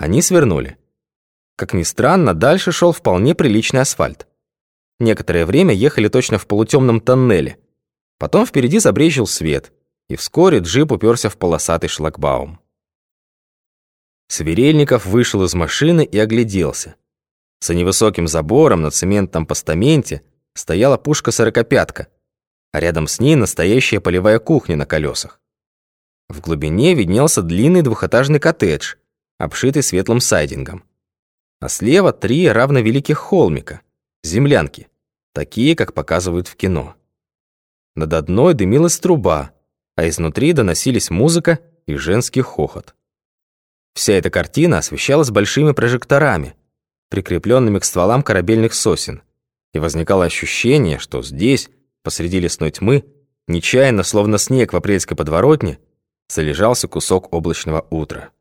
Они свернули. Как ни странно, дальше шел вполне приличный асфальт. Некоторое время ехали точно в полутемном тоннеле. Потом впереди забрежил свет, и вскоре джип уперся в полосатый шлагбаум. Сверельников вышел из машины и огляделся. За невысоким забором на цементном постаменте стояла пушка-сорокопятка, а рядом с ней настоящая полевая кухня на колесах. В глубине виднелся длинный двухэтажный коттедж, обшитый светлым сайдингом. А слева три равновеликих холмика, землянки, такие, как показывают в кино. Над одной дымилась труба, а изнутри доносились музыка и женский хохот. Вся эта картина освещалась большими прожекторами, прикрепленными к стволам корабельных сосен, и возникало ощущение, что здесь, посреди лесной тьмы, нечаянно, словно снег в апрельской подворотне, залежался кусок облачного утра.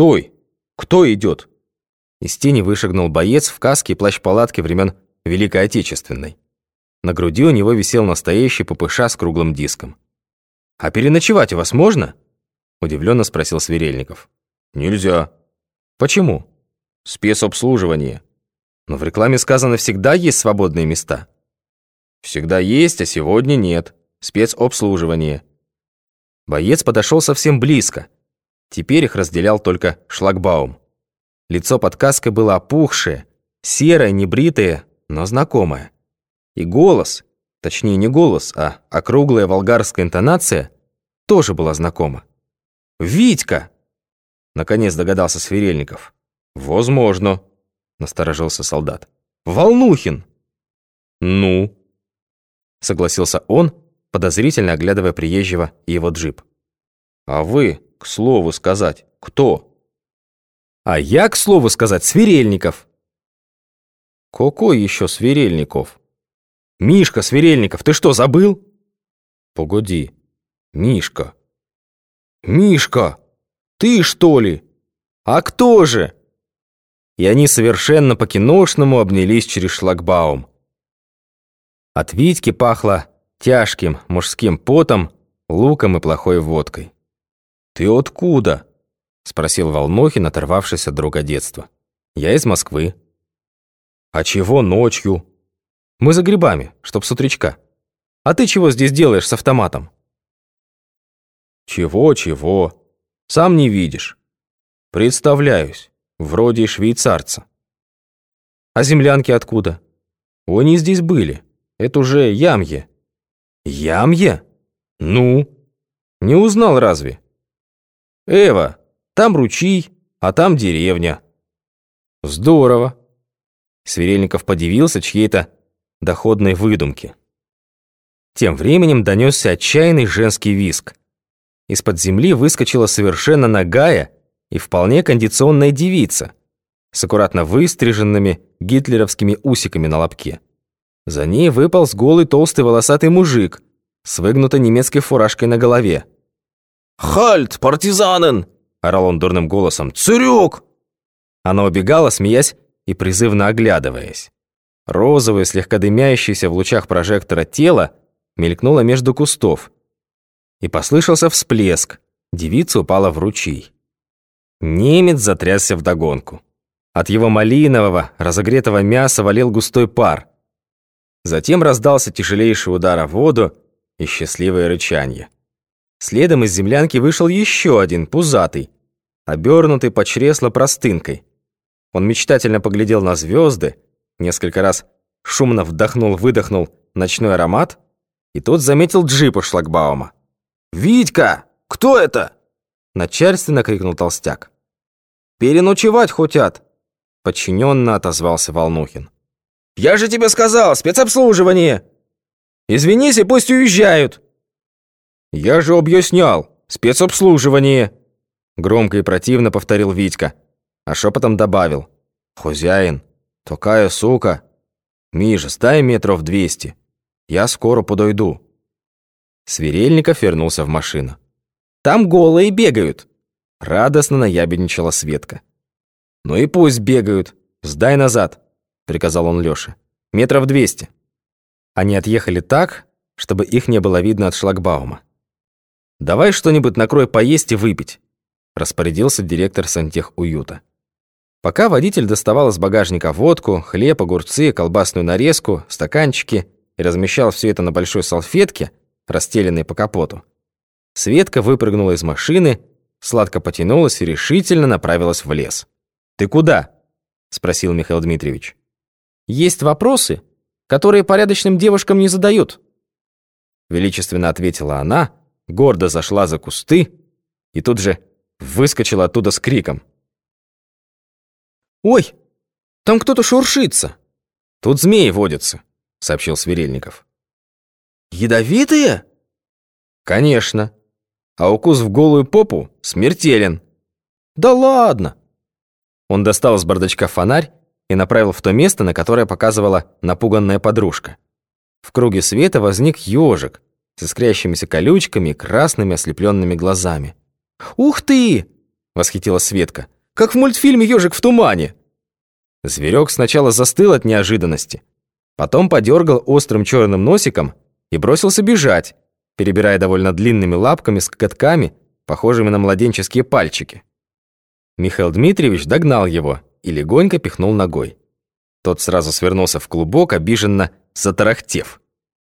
«Стой! Кто идет?» Из тени вышагнул боец в каске и плащ-палатке времен Великой Отечественной. На груди у него висел настоящий ППШ с круглым диском. «А переночевать у вас можно?» Удивленно спросил Сверельников. «Нельзя». «Почему?» «Спецобслуживание». «Но в рекламе сказано, всегда есть свободные места». «Всегда есть, а сегодня нет. Спецобслуживание». Боец подошел совсем близко. Теперь их разделял только шлагбаум. Лицо под каской было опухшее, серое, небритое, но знакомое. И голос, точнее не голос, а округлая волгарская интонация, тоже была знакома. «Витька!» Наконец догадался Сверельников. «Возможно», насторожился солдат. «Волнухин!» «Ну?» Согласился он, подозрительно оглядывая приезжего и его джип. «А вы, к слову сказать, кто?» А я, к слову сказать, Сверельников. Какой еще Сверельников? Мишка Сверельников, ты что, забыл? Погоди. Мишка. Мишка, ты что ли? А кто же? И они совершенно по-киношному обнялись через шлагбаум. От Витьки пахло тяжким мужским потом, луком и плохой водкой. «Ты откуда?» — спросил Волнохин, оторвавшись от друга детства. «Я из Москвы». «А чего ночью?» «Мы за грибами, чтоб с утречка. А ты чего здесь делаешь с автоматом?» «Чего-чего? Сам не видишь. Представляюсь, вроде швейцарца». «А землянки откуда?» «Они здесь были. Это уже ямье». «Ямье? Ну? Не узнал разве?» «Эва, там ручей, а там деревня». «Здорово». Сверельников подивился чьей-то доходной выдумке. Тем временем донесся отчаянный женский виск. Из-под земли выскочила совершенно нагая и вполне кондиционная девица с аккуратно выстриженными гитлеровскими усиками на лобке. За ней выпал с голый толстый волосатый мужик с выгнутой немецкой фуражкой на голове. «Хальт, партизанен!» орал он дурным голосом. «Цурюк!» Она убегала, смеясь и призывно оглядываясь. Розовое, слегка дымящееся в лучах прожектора тело мелькнуло между кустов. И послышался всплеск. Девица упала в ручей. Немец затрясся вдогонку. От его малинового, разогретого мяса валил густой пар. Затем раздался тяжелейший удар о воду и счастливое рычанье. Следом из землянки вышел еще один, пузатый, обернутый под чресло простынкой. Он мечтательно поглядел на звезды, несколько раз шумно вдохнул-выдохнул ночной аромат, и тот заметил джип у шлагбаума. «Витька, кто это?» Начальственно крикнул толстяк. «Переночевать хотят!» Подчиненно отозвался Волнухин. «Я же тебе сказал, спецобслуживание!» «Извинись и пусть уезжают!» «Я же объяснял! Спецобслуживание!» Громко и противно повторил Витька, а шепотом добавил. «Хозяин, такая сука! Миша, сдай метров двести, я скоро подойду». Сверельников вернулся в машину. «Там голые бегают!» Радостно наябедничала Светка. «Ну и пусть бегают, сдай назад!» приказал он Лёше. «Метров двести». Они отъехали так, чтобы их не было видно от шлагбаума. «Давай что-нибудь накрой поесть и выпить», распорядился директор сантехуюта. Пока водитель доставал из багажника водку, хлеб, огурцы, колбасную нарезку, стаканчики и размещал все это на большой салфетке, расстеленной по капоту, Светка выпрыгнула из машины, сладко потянулась и решительно направилась в лес. «Ты куда?» – спросил Михаил Дмитриевич. «Есть вопросы, которые порядочным девушкам не задают», – величественно ответила она, гордо зашла за кусты и тут же выскочила оттуда с криком. «Ой, там кто-то шуршится!» «Тут змеи водятся», — сообщил Сверельников. «Ядовитые?» «Конечно. А укус в голую попу смертелен». «Да ладно!» Он достал из бардачка фонарь и направил в то место, на которое показывала напуганная подружка. В круге света возник ежик с искрящимися колючками и красными ослепленными глазами. «Ух ты!» — восхитилась Светка. «Как в мультфильме «Ежик в тумане». Зверек сначала застыл от неожиданности, потом подергал острым черным носиком и бросился бежать, перебирая довольно длинными лапками с коготками, похожими на младенческие пальчики. Михаил Дмитриевич догнал его и легонько пихнул ногой. Тот сразу свернулся в клубок, обиженно затарахтев.